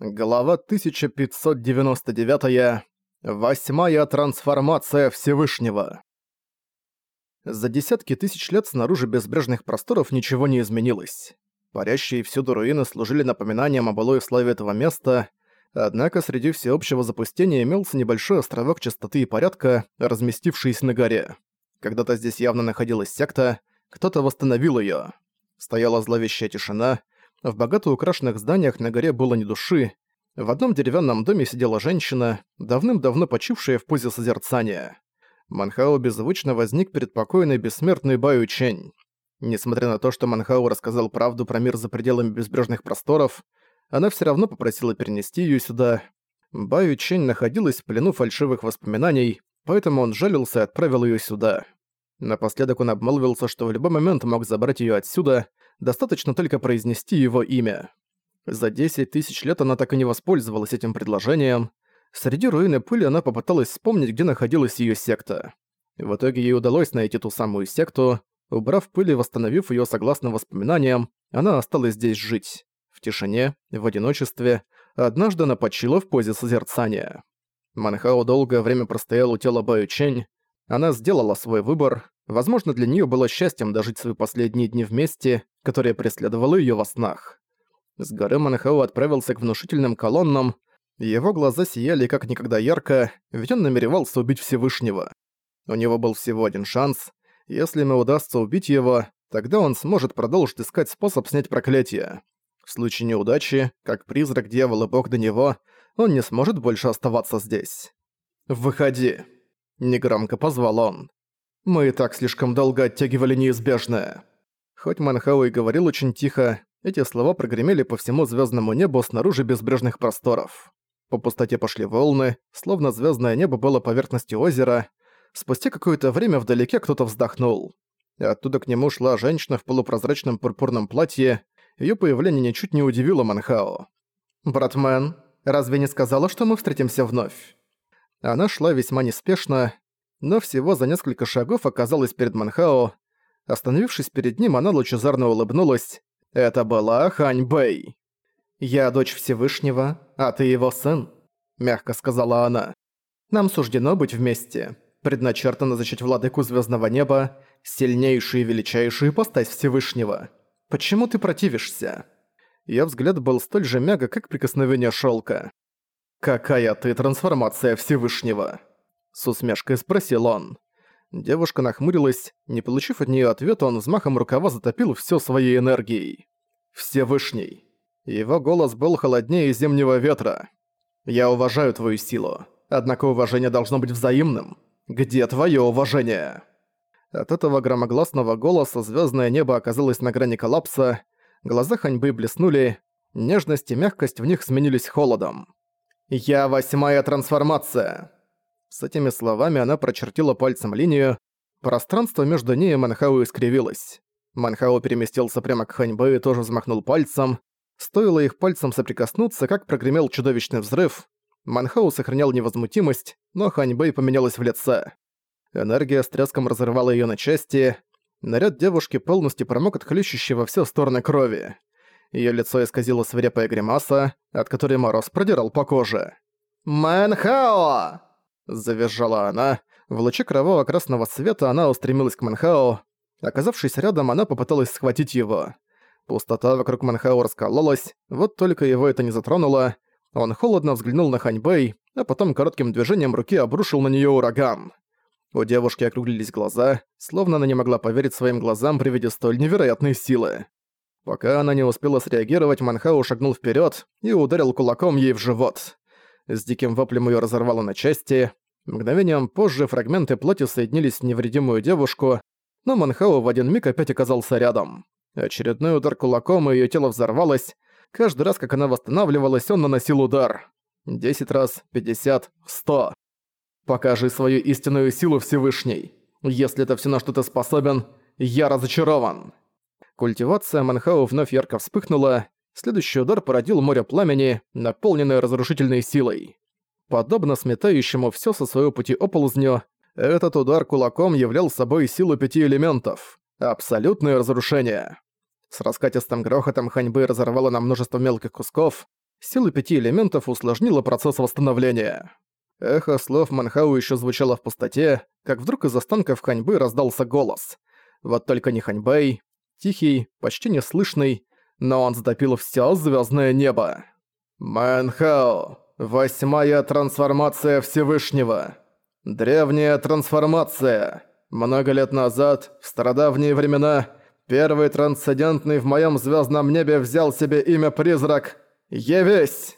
Глава 1599. Восьмая трансформация Всевышнего. За десятки тысяч лет снаружи безбрежных просторов ничего не изменилось. Парящие всюду руины служили напоминанием о былой славе этого места, однако среди всеобщего запустения имелся небольшой островок чистоты и порядка, разместившийся на горе. Когда-то здесь явно находилась секта, кто-то восстановил её. Стояла зловещая тишина, в богато украшенных зданиях на горе было ни души. В одном деревянном доме сидела женщина, давным-давно почившая в позе созерцания. Манхао беззвучно возник перед покойной бессмертной Баю Чень. Несмотря на то, что Манхао рассказал правду про мир за пределами безбрежных просторов, она все равно попросила перенести ее сюда. Баю Чень находилась в плену фальшивых воспоминаний, поэтому он жалился и отправил ее сюда. Напоследок он обмолвился, что в любой момент мог забрать ее отсюда, достаточно только произнести его имя. За 10 тысяч лет она так и не воспользовалась этим предложением. Среди руин и пыли она попыталась вспомнить, где находилась ее секта. В итоге ей удалось найти ту самую секту. Убрав пыль и восстановив ее согласно воспоминаниям, она осталась здесь жить. В тишине, в одиночестве. Однажды она почила в позе созерцания. Манхао долгое время простоял у тела Баю Чень. Она сделала свой выбор. Возможно, для нее было счастьем дожить свои последние дни вместе, которое преследовало ее во снах. С горы Манхау отправился к внушительным колоннам, его глаза сияли как никогда ярко, ведь он намеревался убить Всевышнего. У него был всего один шанс. Если ему удастся убить его, тогда он сможет продолжить искать способ снять проклятие. В случае неудачи, как призрак, дьявол и бог до него, он не сможет больше оставаться здесь. «Выходи!» – негромко позвал он. Мы и так слишком долго оттягивали неизбежное. Хоть Манхау и говорил очень тихо, эти слова прогремели по всему звездному небу снаружи безбрежных просторов. По пустоте пошли волны, словно звездное небо было поверхностью озера. Спустя какое-то время вдалеке кто-то вздохнул. Оттуда к нему шла женщина в полупрозрачном пурпурном платье. Ее появление ничуть не удивило Манхао. «Братмен, разве не сказала, что мы встретимся вновь?» Она шла весьма неспешно, но всего за несколько шагов оказалась перед Манхао. Остановившись перед ним, она лучезарно улыбнулась. Это была Хань Бэй. «Я дочь Всевышнего, а ты его сын», — мягко сказала она. «Нам суждено быть вместе. Предначертано зачать владыку звездного неба, сильнейшую и величайшую постать Всевышнего. Почему ты противишься?» Её взгляд был столь же мягок, как прикосновение шелка. «Какая ты трансформация Всевышнего?» С усмешкой спросил он. Девушка нахмурилась, не получив от нее ответа, он взмахом рукава затопил все своей энергией. Всевышний. Его голос был холоднее зимнего ветра. «Я уважаю твою силу, однако уважение должно быть взаимным. Где твое уважение?» От этого громогласного голоса звездное небо оказалось на грани коллапса, глаза Ханьбы блеснули, нежность и мягкость в них сменились холодом. «Я восьмая трансформация!» С этими словами она прочертила пальцем линию. Пространство между ней и Манхау искривилось. Манхау переместился прямо к Ханьбе и тоже взмахнул пальцем. Стоило их пальцем соприкоснуться, как прогремел чудовищный взрыв. Манхау сохранял невозмутимость, но Ханьбэй поменялась в лице. Энергия с треском разорвала её на части. Наряд девушки полностью промок от хлещущей во все стороны крови. Её лицо исказило свирепая гримаса, от которой мороз продирал по коже. «Манхао!» Завизжала она. В луче кроваво-красного света она устремилась к Манхао. Оказавшись рядом, она попыталась схватить его. Пустота вокруг Манхао раскололась, вот только его это не затронуло. Он холодно взглянул на Ханьбэй, а потом коротким движением руки обрушил на неё ураган. У девушки округлились глаза, словно она не могла поверить своим глазам при виде столь невероятной силы. Пока она не успела среагировать, Манхау шагнул вперед и ударил кулаком ей в живот с диким воплем её разорвало на части. Мгновением позже фрагменты плоти соединились в невредимую девушку, но Манхау в один миг опять оказался рядом. Очередной удар кулаком, и её тело взорвалось. Каждый раз, как она восстанавливалась, он наносил удар. Десять раз, пятьдесят, сто. «Покажи свою истинную силу, Всевышний. Если это всё на что ты способен, я разочарован». Культивация Манхау вновь ярко вспыхнула, Следующий удар породил море пламени, наполненное разрушительной силой. Подобно сметающему все со своего пути оползню, этот удар кулаком являл собой силу пяти элементов. Абсолютное разрушение. С раскатистым грохотом Ханьбы разорвало на множество мелких кусков. Сила пяти элементов усложнила процесс восстановления. Эхо слов Манхау еще звучало в пустоте, как вдруг из останков Ханьбы раздался голос. Вот только не Ханьбэй, тихий, почти неслышный, но он затопил все звездное небо. «Манхао, восьмая трансформация Всевышнего. Древняя трансформация. Много лет назад, в стародавние времена, первый трансцендентный в моем звездном небе взял себе имя Призрак. Явись!»